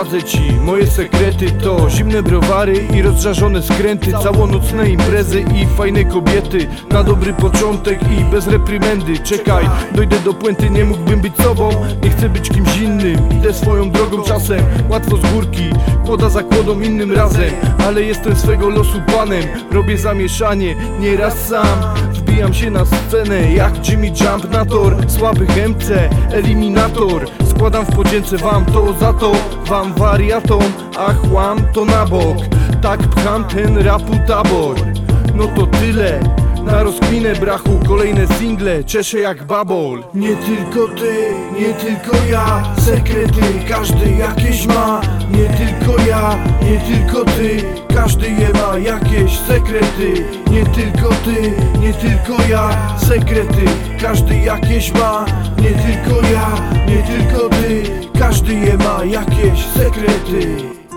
zdradzę ci. Moje sekrety to zimne browary i rozżarzone skręty. Całonocne imprezy i fajne kobiety. Na dobry początek i bez reprymendy. Czekaj, dojdę do puenty, nie mógłbym być sobą. Nie chcę być kimś innym, idę swoją drogą czasem. Łatwo z górki, poda zakłodą innym razem. Ale jestem swego losu panem. Robię zamieszanie, nieraz sam Wbijam się na scenę jak Jimmy Jump na tor Słabych MC, eliminator. Składam w podzięce wam to za to Wam wariatom, a chłam to na bok. Tak pcham ten rapu tabor. No to tyle. Na rozkminę brachu kolejne single. Cieszę jak babol. Nie tylko ty, nie tylko ja. Sekrety każdy jakieś ma ja, nie tylko ty Każdy je ma jakieś sekrety. Nie tylko ty, nie tylko ja Sekrety. Każdy jakieś ma Nie tylko ja, nie tylko ty. Każdy je ma jakieś sekrety